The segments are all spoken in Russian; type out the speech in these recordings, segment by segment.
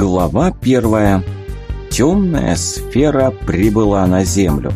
Глава первая. Темная сфера прибыла на Землю.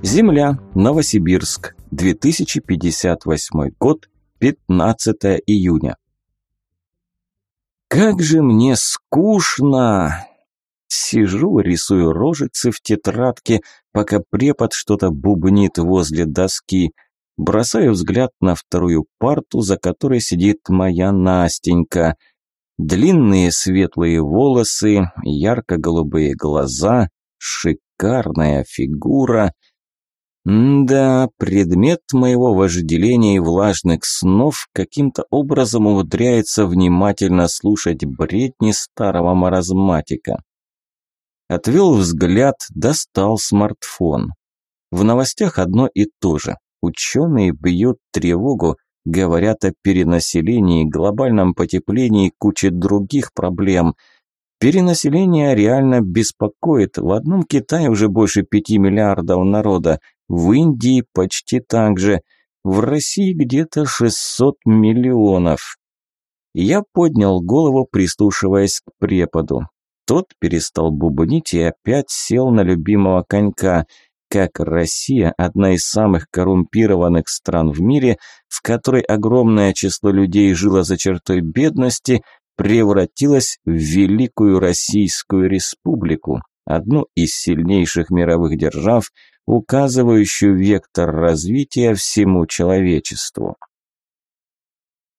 Земля, Новосибирск, 2058 год, 15 июня. Как же мне скучно! Сижу, рисую рожицы в тетрадке, пока препод что-то бубнит возле доски. Бросаю взгляд на вторую парту, за которой сидит моя Настенька. Длинные светлые волосы, ярко-голубые глаза, шикарная фигура – да, предмет моего вожделения и влажных снов каким-то образом умудряется внимательно слушать бредни старого маразматика. Отвел взгляд, достал смартфон. В новостях одно и то же. Ученые бьют тревогу, говорят о перенаселении, глобальном потеплении и куче других проблем. Перенаселение реально беспокоит. В одном Китае уже больше пяти миллиардов народа, в Индии почти так же, в России где-то 600 миллионов. Я поднял голову, прислушиваясь к преподу. Тот перестал бубнить и опять сел на любимого конька. Как Россия, одна из самых коррумпированных стран в мире, в которой огромное число людей жило за чертой бедности, превратилась в Великую Российскую Республику, одну из сильнейших мировых держав, указывающую вектор развития всему человечеству.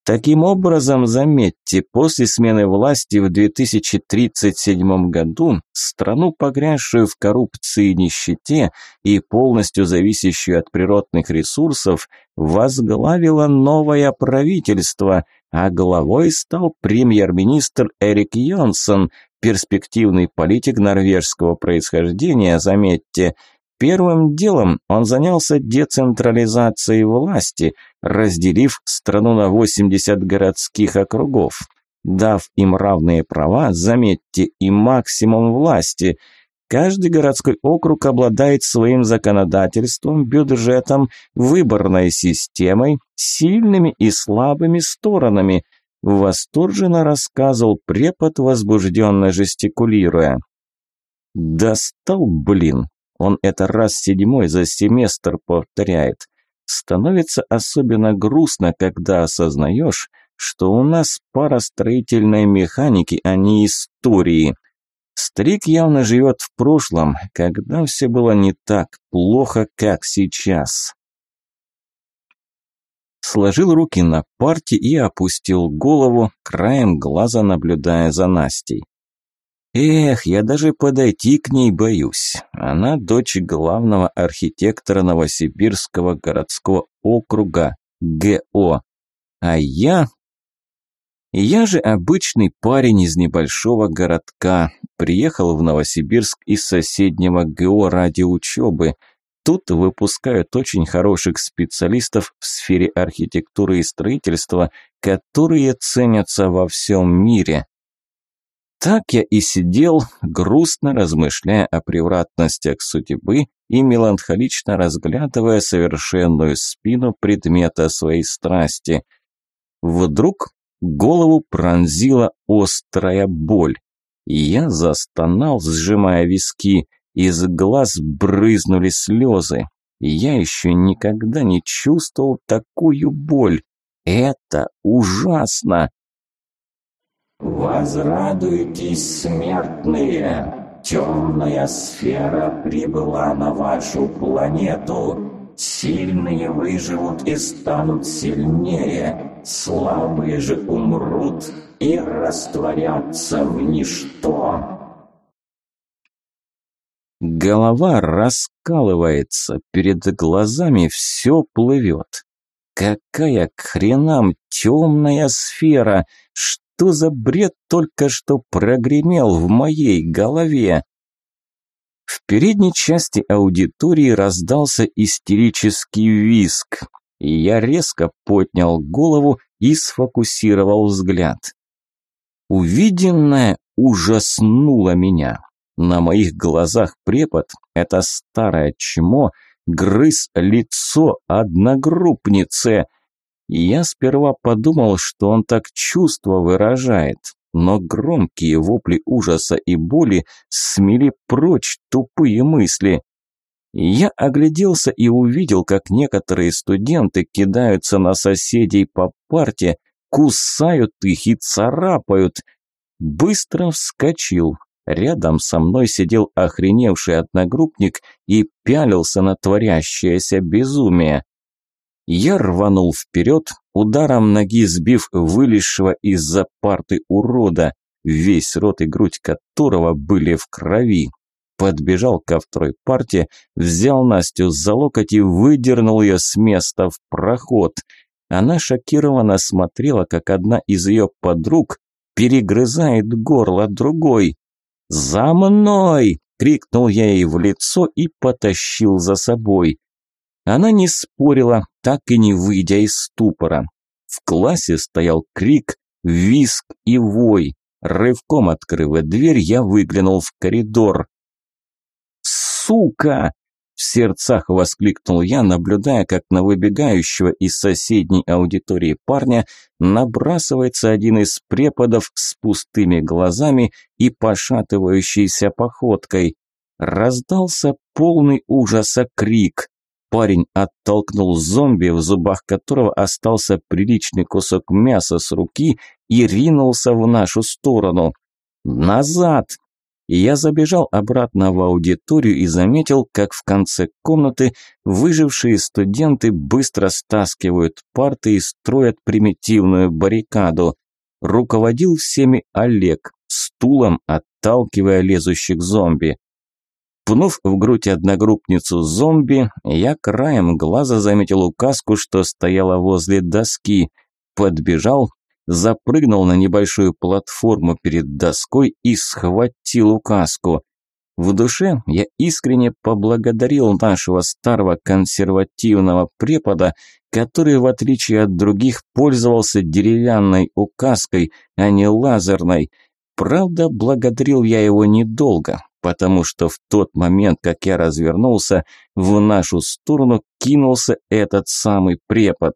Таким образом, заметьте, после смены власти в 2037 году страну, погрязшую в коррупции и нищете и полностью зависящую от природных ресурсов, возглавило новое правительство, а главой стал премьер-министр Эрик Йонсон, перспективный политик норвежского происхождения, заметьте, Первым делом он занялся децентрализацией власти, разделив страну на 80 городских округов, дав им равные права, заметьте, и максимум власти. Каждый городской округ обладает своим законодательством, бюджетом, выборной системой, сильными и слабыми сторонами. Восторженно рассказывал препод, возбужденно жестикулируя. «Достал, блин!» Он это раз седьмой за семестр повторяет. Становится особенно грустно, когда осознаешь, что у нас пара строительной механики, а не истории. Старик явно живет в прошлом, когда все было не так плохо, как сейчас. Сложил руки на парте и опустил голову, краем глаза наблюдая за Настей. Эх, я даже подойти к ней боюсь. Она дочь главного архитектора Новосибирского городского округа ГО. А я... Я же обычный парень из небольшого городка. Приехал в Новосибирск из соседнего ГО ради учебы. Тут выпускают очень хороших специалистов в сфере архитектуры и строительства, которые ценятся во всем мире. Так я и сидел, грустно размышляя о превратностях судьбы и меланхолично разглядывая совершенную спину предмета своей страсти. Вдруг голову пронзила острая боль. Я застонал, сжимая виски, из глаз брызнули слезы. Я еще никогда не чувствовал такую боль. Это ужасно. Возрадуйтесь, смертные! Темная сфера прибыла на вашу планету. Сильные выживут и станут сильнее, слабые же умрут и растворятся в ничто. Голова раскалывается, перед глазами все плывет. Какая к хренам темная сфера? Что за бред только что прогремел в моей голове? В передней части аудитории раздался истерический визг, я резко поднял голову и сфокусировал взгляд. Увиденное ужаснуло меня. На моих глазах препод, это старое чмо, грыз лицо одногруппнице. Я сперва подумал, что он так чувства выражает, но громкие вопли ужаса и боли смели прочь тупые мысли. Я огляделся и увидел, как некоторые студенты кидаются на соседей по парте, кусают их и царапают. Быстро вскочил. Рядом со мной сидел охреневший одногруппник и пялился на творящееся безумие. Я рванул вперед, ударом ноги сбив вылезшего из-за парты урода, весь рот и грудь которого были в крови. Подбежал ко второй парте, взял Настю за локоть и выдернул ее с места в проход – она шокированно смотрела, как одна из ее подруг перегрызает горло другой. «За мной!» – крикнул я ей в лицо и потащил за собой. Она не спорила, так и не выйдя из ступора. В классе стоял крик, визг и вой. Рывком открыв дверь, я выглянул в коридор. «Сука!» В сердцах воскликнул я, наблюдая, как на выбегающего из соседней аудитории парня набрасывается один из преподов с пустыми глазами и пошатывающейся походкой. Раздался полный ужаса крик. Парень оттолкнул зомби, в зубах которого остался приличный кусок мяса с руки, и ринулся в нашу сторону. «Назад!» Я забежал обратно в аудиторию и заметил, как в конце комнаты выжившие студенты быстро стаскивают парты и строят примитивную баррикаду. Руководил всеми Олег, стулом отталкивая лезущих зомби. Пнув в грудь одногруппницу зомби, я краем глаза заметил указку, что стояла возле доски. Подбежал, запрыгнул на небольшую платформу перед доской и схватил указку. В душе я искренне поблагодарил нашего старого консервативного препода, который, в отличие от других, пользовался деревянной указкой, а не лазерной. Правда, благодарил я его недолго, потому что в тот момент, как я развернулся, в нашу сторону кинулся этот самый препод.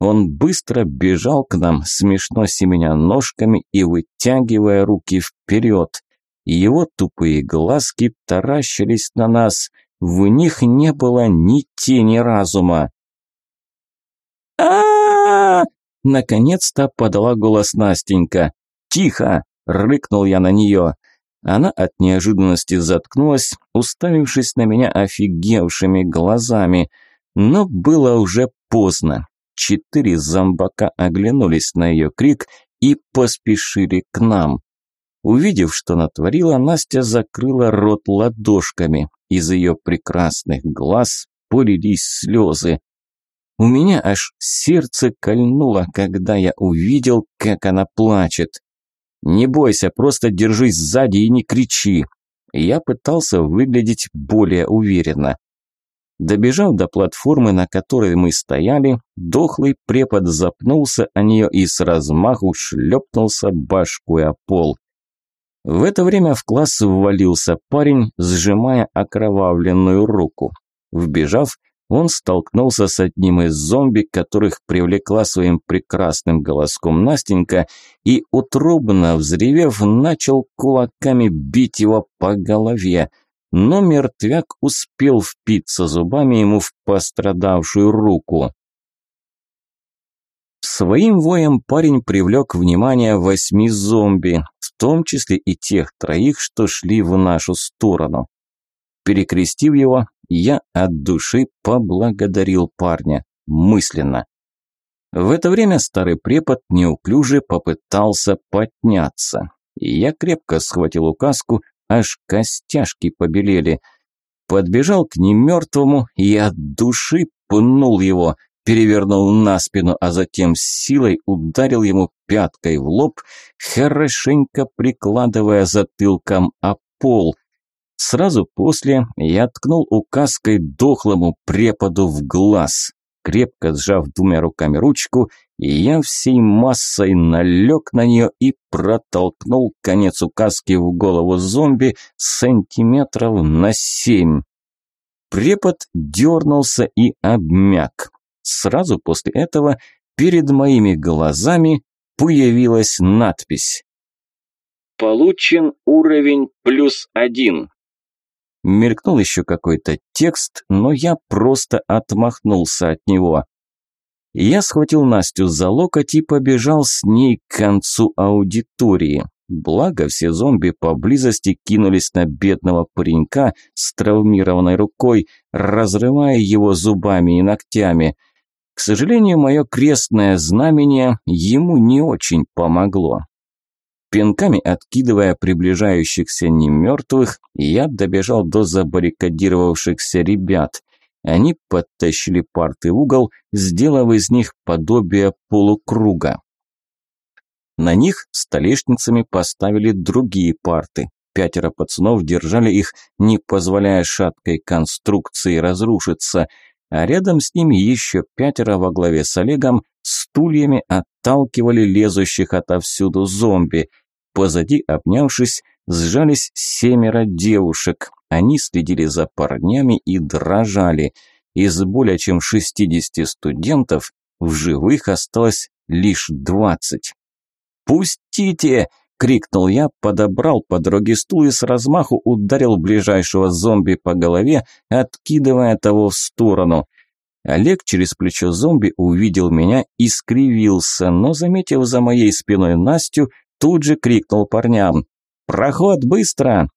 Он быстро бежал к нам, смешно семеня ножками и вытягивая руки вперед. Его тупые глазки таращились на нас, в них не было ни тени разума. а Наконец-то подала голос Настенька. «Тихо!» – рыкнул я на нее. Она от неожиданности заткнулась, уставившись на меня офигевшими глазами. Но было уже поздно. Четыре зомбака оглянулись на ее крик и поспешили к нам. Увидев, что натворила, Настя закрыла рот ладошками. Из ее прекрасных глаз полились слезы. У меня аж сердце кольнуло, когда я увидел, как она плачет. «Не бойся, просто держись сзади и не кричи». Я пытался выглядеть более уверенно. Добежав до платформы, на которой мы стояли, дохлый препод запнулся о нее и с размаху шлепнулся башкой о пол. В это время в класс ввалился парень, сжимая окровавленную руку. Вбежав, он столкнулся с одним из зомби, которых привлекла своим прекрасным голоском Настенька, и, утробно взревев, начал кулаками бить его по голове – но мертвяк успел впиться зубами ему в пострадавшую руку. Своим воем парень привлек внимание восьми зомби, в том числе и тех троих, что шли в нашу сторону. Перекрестив его, я от души поблагодарил парня, мысленно. В это время старый препод неуклюже попытался подняться. Я крепко схватил указку, аж костяшки побелели. Подбежал к немертвому и от души пнул его, перевернул на спину, а затем с силой ударил ему пяткой в лоб, хорошенько прикладывая затылком о пол. Сразу после я ткнул указкой дохлому преподу в глаз. Крепко сжав двумя руками ручку, я всей массой налег на нее и протолкнул конец указки в голову зомби сантиметров на семь. Препод дернулся и обмяк. Сразу после этого перед моими глазами появилась надпись. «Получен уровень плюс один». Мелькнул еще какой-то текст, но я просто отмахнулся от него. Я схватил Настю за локоть и побежал с ней к концу аудитории. Благо, все зомби поблизости кинулись на бедного паренька с травмированной рукой, разрывая его зубами и ногтями. К сожалению, мое крестное знамение ему не очень помогло. Пинками откидывая приближающихся немертвых, я добежал до забаррикадировавшихся ребят. Они подтащили парты в угол, сделав из них подобие полукруга. На них столешницами поставили другие парты. Пятеро пацанов держали их, не позволяя шаткой конструкции разрушиться, а рядом с ними еще пятеро во главе с Олегом стульями отталкивали лезущих отовсюду зомби. Позади, обнявшись, сжались семеро девушек. Они следили за парнями и дрожали. Из более чем 60 студентов в живых осталось лишь 20. «Пустите!» – крикнул я, подобрал по дороге стул и с размаху ударил ближайшего зомби по голове, откидывая того в сторону. Олег через плечо зомби увидел меня и скривился, но, заметив за моей спиной Настю, тут же крикнул парням «Проход, быстро!»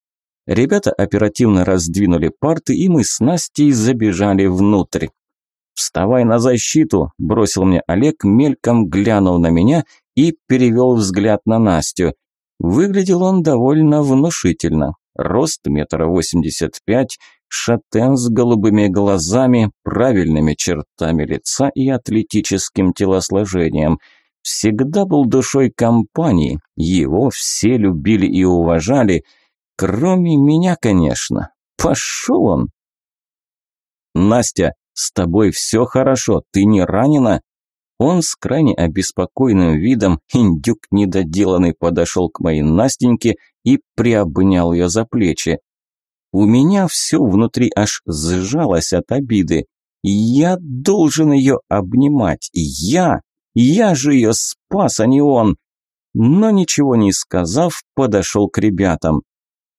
Ребята оперативно раздвинули парты, и мы с Настей забежали внутрь. «Вставай на защиту!» – бросил мне Олег, мельком глянул на меня и перевел взгляд на Настю. Выглядел он довольно внушительно. Рост метра восемьдесят пять, шатен с голубыми глазами, правильными чертами лица и атлетическим телосложением. Всегда был душой компании, его все любили и уважали, кроме меня, конечно. Пошел он. «Настя, с тобой все хорошо, ты не ранена?» Он с крайне обеспокоенным видом, индюк недоделанный, подошел к моей Настеньке и приобнял ее за плечи. У меня все внутри аж сжалось от обиды. Я должен ее обнимать. Я! Я же ее спас, а не он. Но ничего не сказав, подошел к ребятам.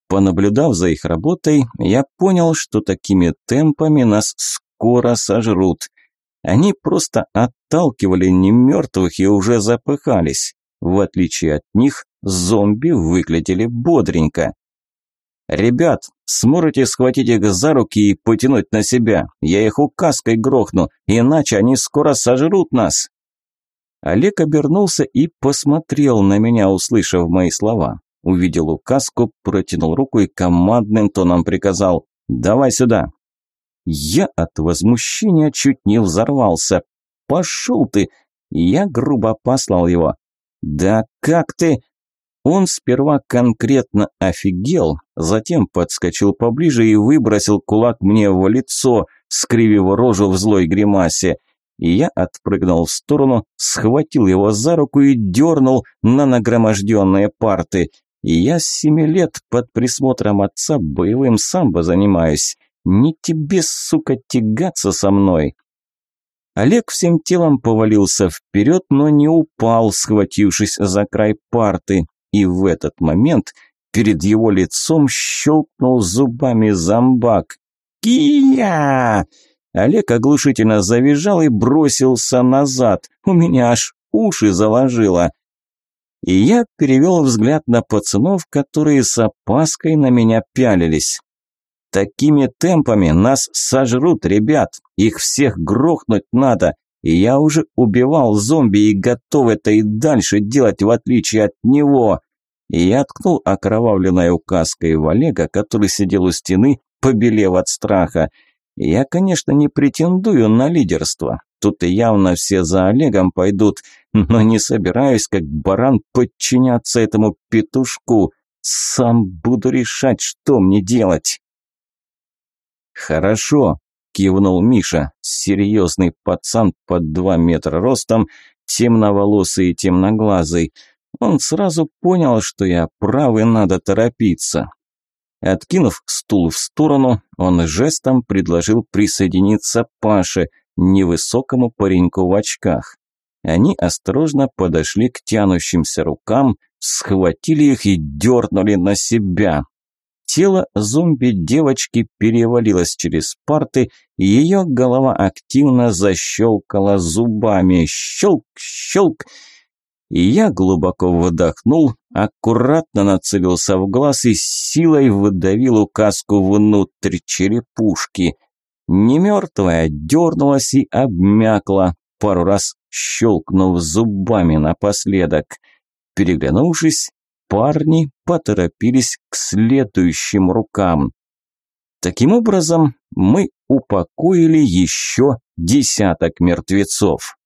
Понаблюдав за их работой, я понял, что такими темпами нас скоро сожрут. Они просто отталкивали немертвых и уже запыхались. В отличие от них, зомби выглядели бодренько. «Ребят, сможете схватить их за руки и потянуть на себя? Я их указкой грохну, иначе они скоро сожрут нас!» Олег обернулся и посмотрел на меня, услышав мои слова. Увидел указку, протянул руку и командным тоном приказал «Давай сюда!» Я от возмущения чуть не взорвался. «Пошел ты!» Я грубо послал его. «Да как ты?» Он сперва конкретно офигел, затем подскочил поближе и выбросил кулак мне в лицо, скривив рожу в злой гримасе. И я отпрыгнул в сторону, схватил его за руку и дернул на нагроможденные парты. И я с семи лет под присмотром отца боевым самбо занимаюсь. Не тебе, сука, тягаться со мной. Олег всем телом повалился вперед, но не упал, схватившись за край парты. И в этот момент перед его лицом щелкнул зубами зомбак. «Кия!» Олег оглушительно завизжал и бросился назад. У меня аж уши заложило. И я перевел взгляд на пацанов, которые с опаской на меня пялились. Такими темпами нас сожрут, ребят. Их всех грохнуть надо. Я уже убивал зомби и готов это и дальше делать, в отличие от него. Я ткнул окровавленной указкой в Олега, который сидел у стены, побелев от страха. Я, конечно, не претендую на лидерство. Тут явно все за Олегом пойдут, но не собираюсь, как баран, подчиняться этому петушку. Сам буду решать, что мне делать. «Хорошо», кивнул Миша, серьезный пацан под два метра ростом, темноволосый и темноглазый. Он сразу понял, что я прав и надо торопиться. Откинув стул в сторону, он жестом предложил присоединиться Паше, невысокому пареньку в очках. Они осторожно подошли к тянущимся рукам, схватили их и дернули на себя. Тело зомби-девочки перевалилось через парты, и ее голова активно защелкала зубами. Щелк, щелк. И я глубоко выдохнул, аккуратно нацелился в глаз и силой выдавил указку внутрь черепушки. Немертвая дернулась и обмякла, пару раз щелкнув зубами напоследок. Переглянувшись, парни поторопились к следующим рукам. Таким образом, мы упокоили еще десяток мертвецов.